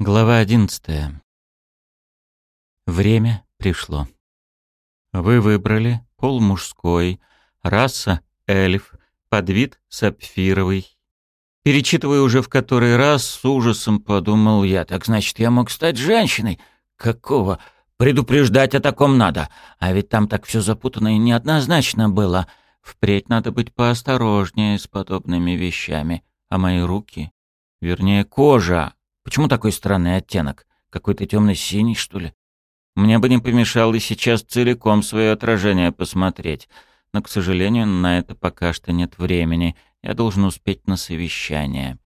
Глава одиннадцатая. Время пришло. Вы выбрали пол мужской, раса эльф, подвид сапфировый. Перечитывая уже в который раз, с ужасом подумал я. Так значит, я мог стать женщиной? Какого? Предупреждать о таком надо. А ведь там так все запутанно и неоднозначно было. Впредь надо быть поосторожнее с подобными вещами. А мои руки, вернее кожа, Почему такой странный оттенок? Какой-то темно-синий, что ли? Мне бы не помешало сейчас целиком свое отражение посмотреть. Но, к сожалению, на это пока что нет времени. Я должен успеть на совещание.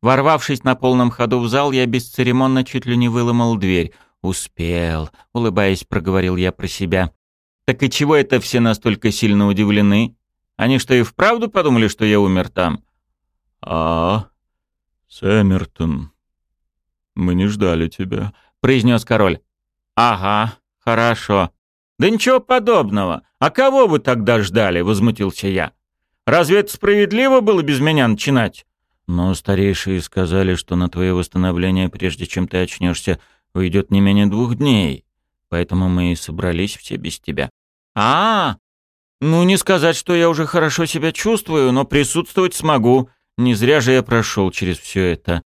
Ворвавшись на полном ходу в зал, я бесцеремонно чуть ли не выломал дверь. «Успел», — улыбаясь, проговорил я про себя. «Так и чего это все настолько сильно удивлены? Они что, и вправду подумали, что я умер там?» «А, Сэмертон», «Мы не ждали тебя», — произнес король. «Ага, хорошо. Да ничего подобного. А кого вы тогда ждали?» — возмутился я. «Разве это справедливо было без меня начинать?» «Но старейшие сказали, что на твое восстановление, прежде чем ты очнешься, уйдет не менее двух дней. Поэтому мы и собрались все без тебя». «А, -а, -а ну не сказать, что я уже хорошо себя чувствую, но присутствовать смогу. Не зря же я прошел через все это.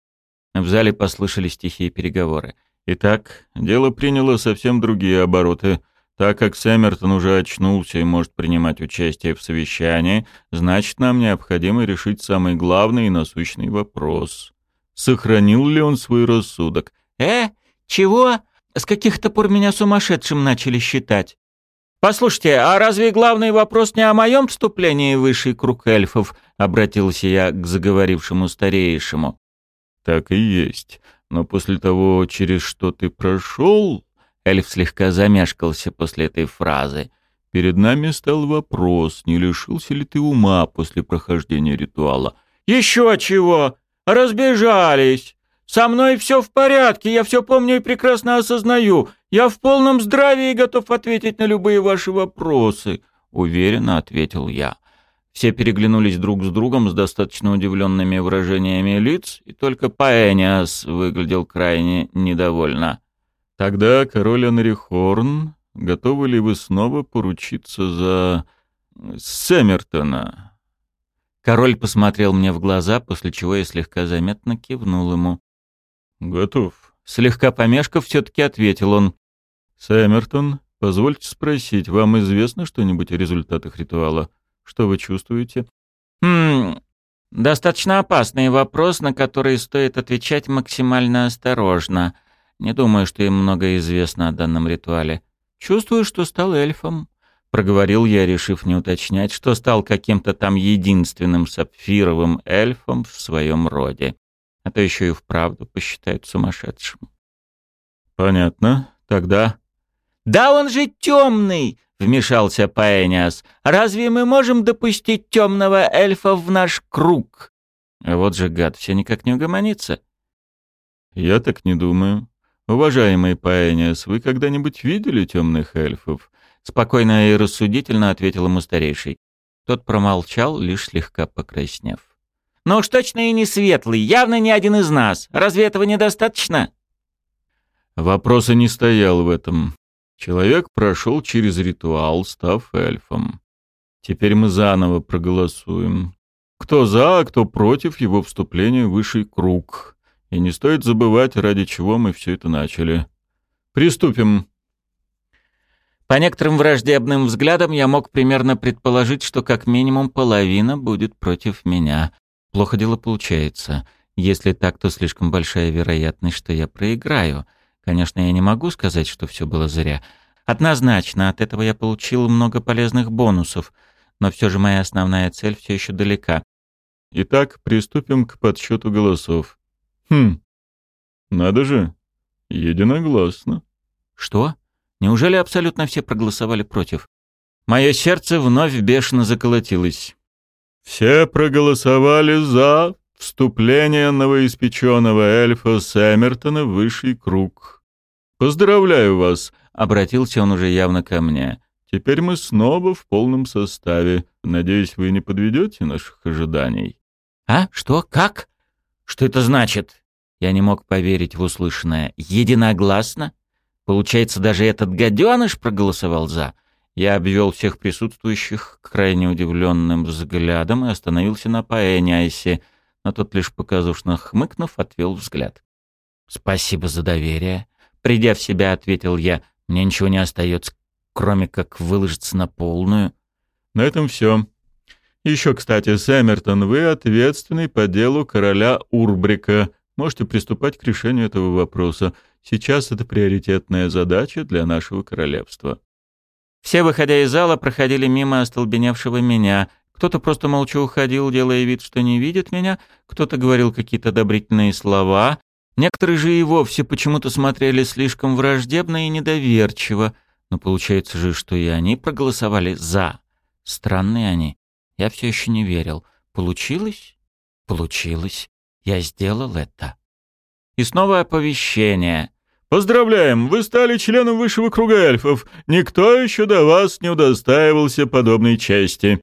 В зале послышались тихие переговоры. Итак, дело приняло совсем другие обороты. Так как Сэммертон уже очнулся и может принимать участие в совещании, значит, нам необходимо решить самый главный и насущный вопрос. Сохранил ли он свой рассудок? «Э? Чего? С каких-то пор меня сумасшедшим начали считать?» «Послушайте, а разве главный вопрос не о моем вступлении в высший круг эльфов?» — обратился я к заговорившему старейшему. «Так и есть. Но после того, через что ты прошел...» Эльф слегка замешкался после этой фразы. «Перед нами стал вопрос, не лишился ли ты ума после прохождения ритуала?» «Еще чего! Разбежались! Со мной все в порядке, я все помню и прекрасно осознаю. Я в полном здравии и готов ответить на любые ваши вопросы», — уверенно ответил я. Все переглянулись друг с другом с достаточно удивленными выражениями лиц, и только Паэниас выглядел крайне недовольно. «Тогда, король Анрихорн, готовы ли вы снова поручиться за... Сэмертона?» Король посмотрел мне в глаза, после чего я слегка заметно кивнул ему. «Готов». Слегка помешков, все-таки ответил он. «Сэмертон, позвольте спросить, вам известно что-нибудь о результатах ритуала?» Что вы чувствуете? Хм, достаточно опасный вопрос, на который стоит отвечать максимально осторожно. Не думаю, что им много известно о данном ритуале. Чувствую, что стал эльфом. Проговорил я, решив не уточнять, что стал каким-то там единственным сапфировым эльфом в своем роде. А то еще и вправду посчитают сумасшедшим. Понятно. Тогда... «Да он же темный!» — вмешался Паэниас. «Разве мы можем допустить темного эльфа в наш круг?» Вот же гад, все никак не угомонится. «Я так не думаю. Уважаемый Паэниас, вы когда-нибудь видели темных эльфов?» Спокойно и рассудительно ответил ему старейший. Тот промолчал, лишь слегка покраснев. «Ну уж точно и не светлый, явно не один из нас. Разве этого недостаточно?» Вопроса не стоял в этом. Человек прошел через ритуал, став эльфом. Теперь мы заново проголосуем. Кто за, а кто против его вступления в высший круг. И не стоит забывать, ради чего мы все это начали. Приступим. По некоторым враждебным взглядам я мог примерно предположить, что как минимум половина будет против меня. Плохо дело получается. Если так, то слишком большая вероятность, что я проиграю — Конечно, я не могу сказать, что все было зря. Однозначно, от этого я получил много полезных бонусов, но все же моя основная цель все еще далека. Итак, приступим к подсчету голосов. Хм, надо же, единогласно. Что? Неужели абсолютно все проголосовали против? Мое сердце вновь бешено заколотилось. Все проголосовали за вступление новоиспеченного эльфа Сэмертона в высший круг. «Поздравляю вас», — обратился он уже явно ко мне. «Теперь мы снова в полном составе. Надеюсь, вы не подведете наших ожиданий». «А? Что? Как? Что это значит?» Я не мог поверить в услышанное. Единогласно? Получается, даже этот гаденыш проголосовал «за». Я обвел всех присутствующих крайне удивленным взглядом и остановился на Паэниайсе, но тот лишь показушно хмыкнув, отвел взгляд. «Спасибо за доверие». Придя в себя, ответил я. «Мне ничего не остается, кроме как выложиться на полную». «На этом все. Еще, кстати, Сэммертон, вы ответственный по делу короля Урбрика. Можете приступать к решению этого вопроса. Сейчас это приоритетная задача для нашего королевства». Все, выходя из зала, проходили мимо остолбеневшего меня. Кто-то просто молча уходил, делая вид, что не видит меня, кто-то говорил какие-то одобрительные слова. Некоторые же и вовсе почему-то смотрели слишком враждебно и недоверчиво. Но получается же, что и они проголосовали «за». Странные они. Я все еще не верил. Получилось? Получилось. Я сделал это. И снова оповещение. Поздравляем, вы стали членом высшего круга эльфов. Никто еще до вас не удостаивался подобной чести.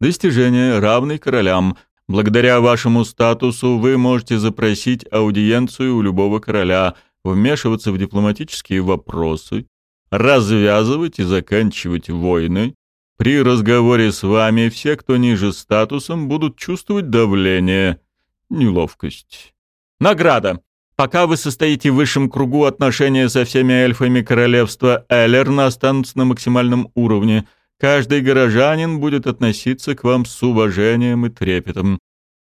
Достижение равный королям. Благодаря вашему статусу вы можете запросить аудиенцию у любого короля, вмешиваться в дипломатические вопросы, развязывать и заканчивать войны. При разговоре с вами все, кто ниже статусом, будут чувствовать давление, неловкость. Награда. Пока вы состоите в высшем кругу, отношения со всеми эльфами королевства Эллерна останутся на максимальном уровне. Каждый горожанин будет относиться к вам с уважением и трепетом.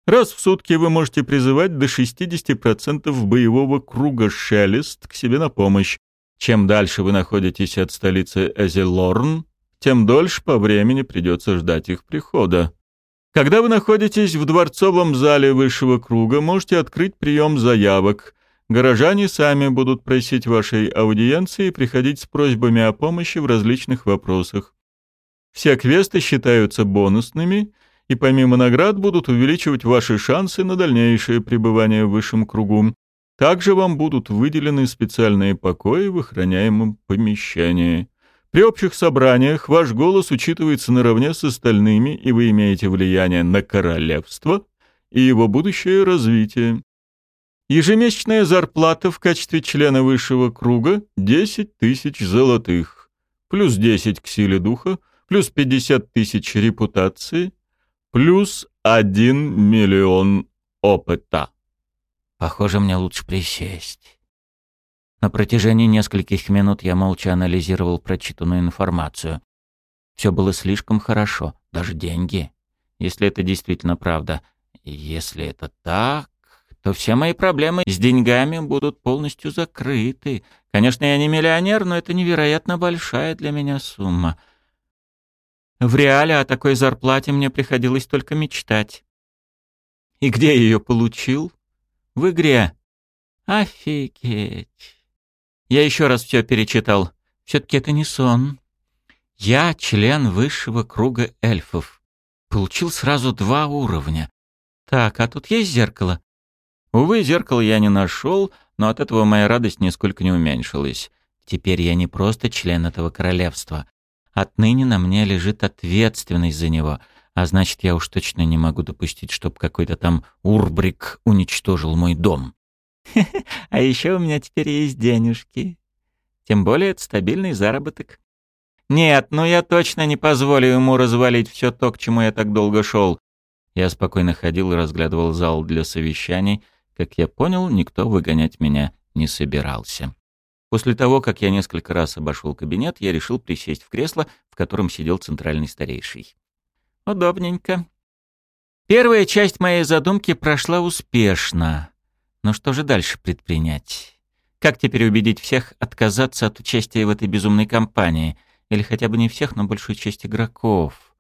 Раз в сутки вы можете призывать до 60% боевого круга Шелест к себе на помощь. Чем дальше вы находитесь от столицы Эзелорн, тем дольше по времени придется ждать их прихода. Когда вы находитесь в дворцовом зале высшего круга, можете открыть прием заявок. Горожане сами будут просить вашей аудиенции и приходить с просьбами о помощи в различных вопросах. Все квесты считаются бонусными, и помимо наград будут увеличивать ваши шансы на дальнейшее пребывание в высшем кругу. Также вам будут выделены специальные покои в охраняемом помещении. При общих собраниях ваш голос учитывается наравне с остальными, и вы имеете влияние на королевство и его будущее развитие. Ежемесячная зарплата в качестве члена высшего круга — 10 тысяч золотых, плюс 10 к силе духа, плюс 50 тысяч репутации, плюс 1 миллион опыта. Похоже, мне лучше присесть. На протяжении нескольких минут я молча анализировал прочитанную информацию. Все было слишком хорошо, даже деньги. Если это действительно правда. Если это так то все мои проблемы с деньгами будут полностью закрыты. Конечно, я не миллионер, но это невероятно большая для меня сумма. В реале о такой зарплате мне приходилось только мечтать. И где я ее получил? В игре. Офигеть. Я еще раз все перечитал. Все-таки это не сон. Я член высшего круга эльфов. Получил сразу два уровня. Так, а тут есть зеркало? Увы, зеркало я не нашел, но от этого моя радость нисколько не уменьшилась. Теперь я не просто член этого королевства. Отныне на мне лежит ответственность за него, а значит, я уж точно не могу допустить, чтобы какой-то там урбрик уничтожил мой дом. А еще у меня теперь есть денежки. Тем более это стабильный заработок. Нет, ну я точно не позволю ему развалить все то, к чему я так долго шел. Я спокойно ходил и разглядывал зал для совещаний, как я понял, никто выгонять меня не собирался. После того, как я несколько раз обошел кабинет, я решил присесть в кресло, в котором сидел центральный старейший. Удобненько. Первая часть моей задумки прошла успешно. Но что же дальше предпринять? Как теперь убедить всех отказаться от участия в этой безумной кампании? Или хотя бы не всех, но большую часть игроков?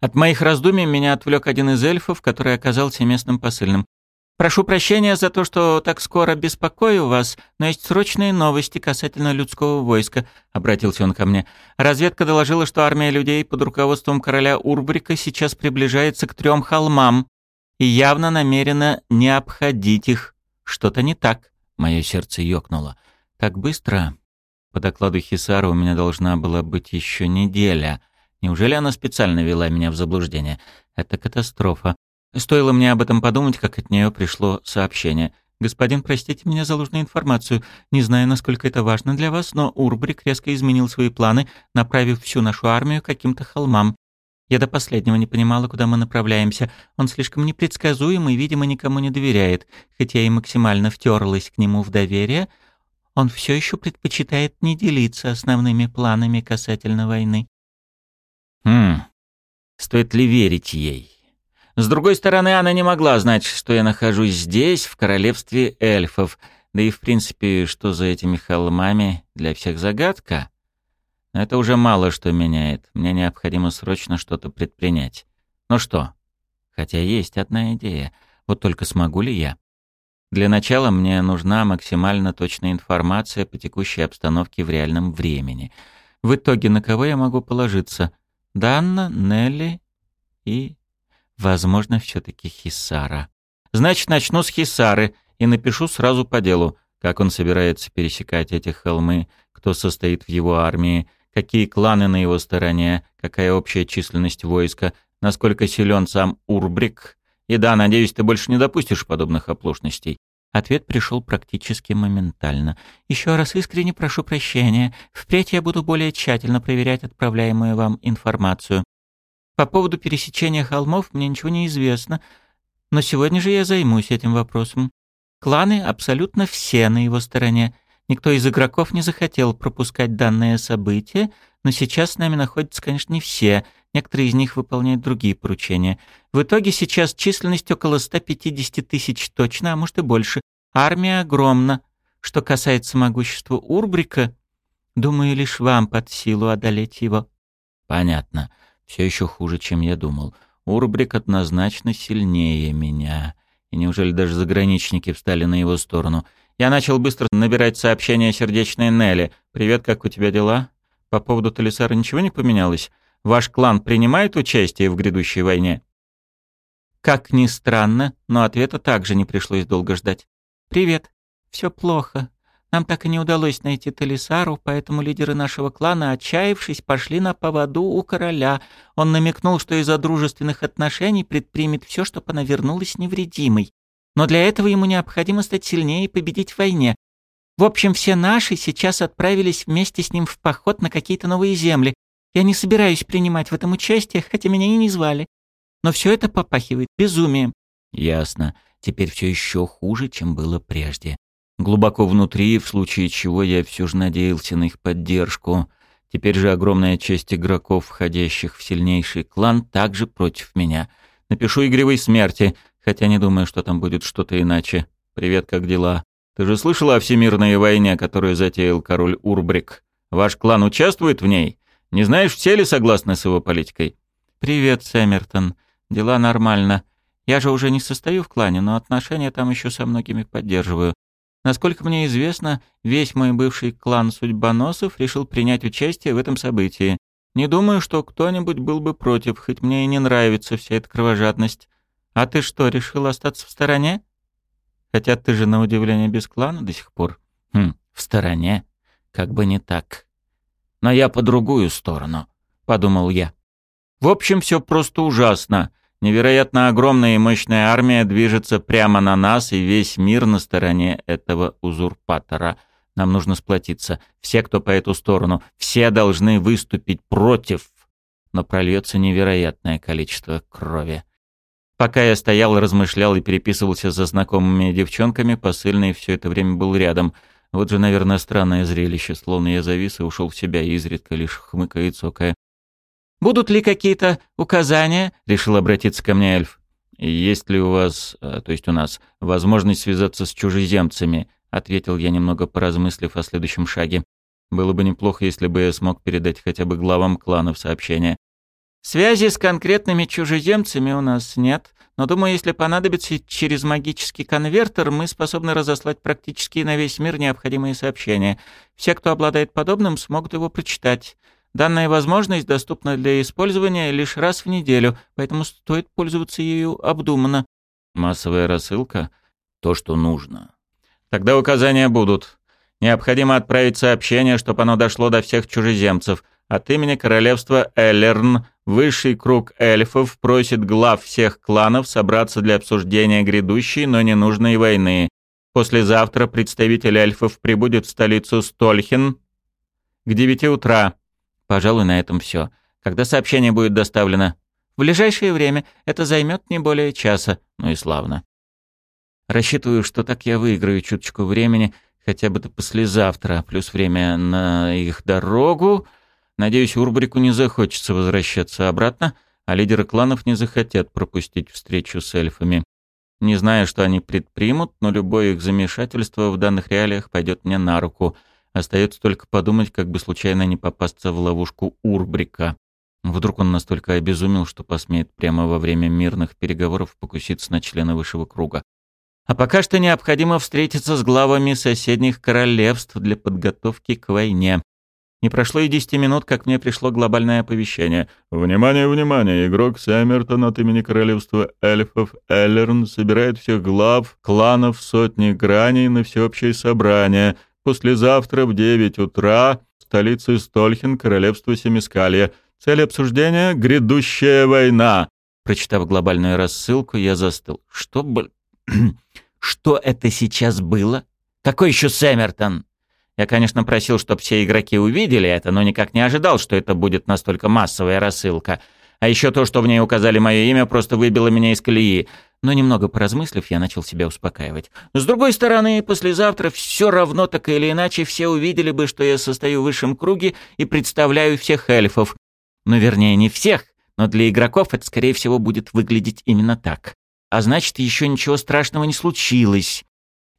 От моих раздумий меня отвлек один из эльфов, который оказался местным посыльным. «Прошу прощения за то, что так скоро беспокою вас, но есть срочные новости касательно людского войска», — обратился он ко мне. «Разведка доложила, что армия людей под руководством короля Урбрика сейчас приближается к трем холмам и явно намерена не обходить их. Что-то не так». Мое сердце ёкнуло. «Так быстро?» По докладу Хисара у меня должна была быть еще неделя. Неужели она специально вела меня в заблуждение? Это катастрофа. Стоило мне об этом подумать, как от нее пришло сообщение. «Господин, простите меня за ложную информацию. Не знаю, насколько это важно для вас, но Урбрик резко изменил свои планы, направив всю нашу армию к каким-то холмам. Я до последнего не понимала, куда мы направляемся. Он слишком непредсказуем и, видимо, никому не доверяет. Хотя и максимально втерлась к нему в доверие, он все еще предпочитает не делиться основными планами касательно войны». «Хм, стоит ли верить ей?» С другой стороны, она не могла знать, что я нахожусь здесь, в королевстве эльфов, да и в принципе, что за этими холмами для всех загадка. Но это уже мало что меняет. Мне необходимо срочно что-то предпринять. Ну что? Хотя есть одна идея. Вот только смогу ли я? Для начала мне нужна максимально точная информация по текущей обстановке в реальном времени. В итоге на кого я могу положиться? Данна, Нелли и Возможно, все-таки Хисара. Значит, начну с Хисары и напишу сразу по делу, как он собирается пересекать эти холмы, кто состоит в его армии, какие кланы на его стороне, какая общая численность войска, насколько силен сам Урбрик. И да, надеюсь, ты больше не допустишь подобных оплошностей. Ответ пришел практически моментально. «Еще раз искренне прошу прощения. Впредь я буду более тщательно проверять отправляемую вам информацию. По поводу пересечения холмов мне ничего не известно, но сегодня же я займусь этим вопросом. Кланы абсолютно все на его стороне. Никто из игроков не захотел пропускать данное событие, но сейчас с нами находятся, конечно, не все. Некоторые из них выполняют другие поручения. В итоге сейчас численность около 150 тысяч точно, а может и больше. Армия огромна. Что касается могущества Урбрика, думаю, лишь вам под силу одолеть его. Понятно. Все еще хуже, чем я думал. Урбрик однозначно сильнее меня. И неужели даже заграничники встали на его сторону? Я начал быстро набирать сообщения сердечной Нелли. «Привет, как у тебя дела?» «По поводу Талисара ничего не поменялось? Ваш клан принимает участие в грядущей войне?» Как ни странно, но ответа также не пришлось долго ждать. «Привет. Все плохо. Нам так и не удалось найти Талисару, поэтому лидеры нашего клана, отчаявшись, пошли на поводу у короля. Он намекнул, что из-за дружественных отношений предпримет все, чтобы она вернулась невредимой. Но для этого ему необходимо стать сильнее и победить в войне. В общем, все наши сейчас отправились вместе с ним в поход на какие-то новые земли. Я не собираюсь принимать в этом участие, хотя меня и не звали. Но все это попахивает безумием. Ясно. Теперь все еще хуже, чем было прежде. Глубоко внутри, в случае чего я все же надеялся на их поддержку. Теперь же огромная часть игроков, входящих в сильнейший клан, также против меня. Напишу игривой смерти, хотя не думаю, что там будет что-то иначе. Привет, как дела? Ты же слышала о всемирной войне, которую затеял король Урбрик? Ваш клан участвует в ней? Не знаешь, все ли согласны с его политикой? Привет, Сэмертон. Дела нормально. Я же уже не состою в клане, но отношения там еще со многими поддерживаю. Насколько мне известно, весь мой бывший клан судьбоносов решил принять участие в этом событии. Не думаю, что кто-нибудь был бы против, хоть мне и не нравится вся эта кровожадность. А ты что, решил остаться в стороне? Хотя ты же, на удивление, без клана до сих пор. Хм, в стороне? Как бы не так. Но я по другую сторону, — подумал я. В общем, все просто ужасно. Невероятно огромная и мощная армия движется прямо на нас, и весь мир на стороне этого узурпатора. Нам нужно сплотиться. Все, кто по эту сторону, все должны выступить против. Но прольется невероятное количество крови. Пока я стоял, размышлял и переписывался со знакомыми девчонками, посыльный все это время был рядом. Вот же, наверное, странное зрелище, словно я завис и ушел в себя, и изредка лишь хмыкает цокая. Будут ли какие-то указания?» — решил обратиться ко мне эльф. «Есть ли у вас, э, то есть у нас, возможность связаться с чужеземцами?» — ответил я, немного поразмыслив о следующем шаге. «Было бы неплохо, если бы я смог передать хотя бы главам кланов сообщение». «Связи с конкретными чужеземцами у нас нет, но, думаю, если понадобится через магический конвертер, мы способны разослать практически на весь мир необходимые сообщения. Все, кто обладает подобным, смогут его прочитать. Данная возможность доступна для использования лишь раз в неделю, поэтому стоит пользоваться ею обдуманно. Массовая рассылка — то, что нужно. Тогда указания будут. Необходимо отправить сообщение, чтобы оно дошло до всех чужеземцев. От имени королевства Эллерн высший круг эльфов просит глав всех кланов собраться для обсуждения грядущей, но ненужной войны. Послезавтра представитель эльфов прибудет в столицу Стольхен к девяти утра. Пожалуй, на этом все. Когда сообщение будет доставлено? В ближайшее время это займет не более часа. Ну и славно. Рассчитываю, что так я выиграю чуточку времени, хотя бы до послезавтра, плюс время на их дорогу. Надеюсь, Урбрику не захочется возвращаться обратно, а лидеры кланов не захотят пропустить встречу с эльфами. Не знаю, что они предпримут, но любое их замешательство в данных реалиях пойдет мне на руку. Остается только подумать, как бы случайно не попасться в ловушку Урбрика. Вдруг он настолько обезумел, что посмеет прямо во время мирных переговоров покуситься на члена высшего круга. А пока что необходимо встретиться с главами соседних королевств для подготовки к войне. Не прошло и десяти минут, как мне пришло глобальное оповещение. «Внимание, внимание! Игрок Сэммертон от имени королевства эльфов Эллерн собирает всех глав кланов сотни граней на всеобщее собрание. Послезавтра в девять утра в столице Стольхен, королевство Семискалья. Цель обсуждения — грядущая война». Прочитав глобальную рассылку, я застыл. «Что, блин...» Что это сейчас было? Какой еще Сэммертон? Я, конечно, просил, чтобы все игроки увидели это, но никак не ожидал, что это будет настолько массовая рассылка. А еще то, что в ней указали мое имя, просто выбило меня из колеи. Но немного поразмыслив, я начал себя успокаивать. С другой стороны, послезавтра все равно так или иначе все увидели бы, что я состою в высшем круге и представляю всех эльфов. Ну, вернее, не всех, но для игроков это, скорее всего, будет выглядеть именно так. А значит, еще ничего страшного не случилось.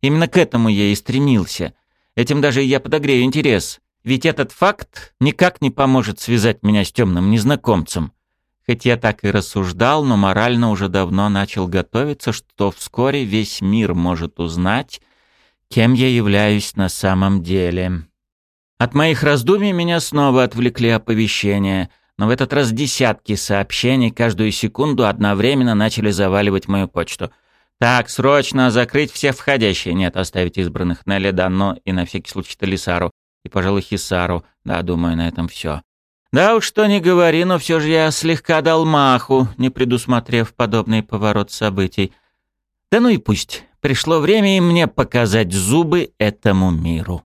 Именно к этому я и стремился. Этим даже я подогрею интерес. Ведь этот факт никак не поможет связать меня с темным незнакомцем. Хоть я так и рассуждал, но морально уже давно начал готовиться, что вскоре весь мир может узнать, кем я являюсь на самом деле. От моих раздумий меня снова отвлекли оповещения но в этот раз десятки сообщений каждую секунду одновременно начали заваливать мою почту. Так, срочно закрыть все входящие. Нет, оставить избранных на Ледано и на всякий случай Талисару. И, пожалуй, Хисару. Да, думаю, на этом все. Да уж что не говори, но все же я слегка дал маху, не предусмотрев подобный поворот событий. Да ну и пусть. Пришло время и мне показать зубы этому миру.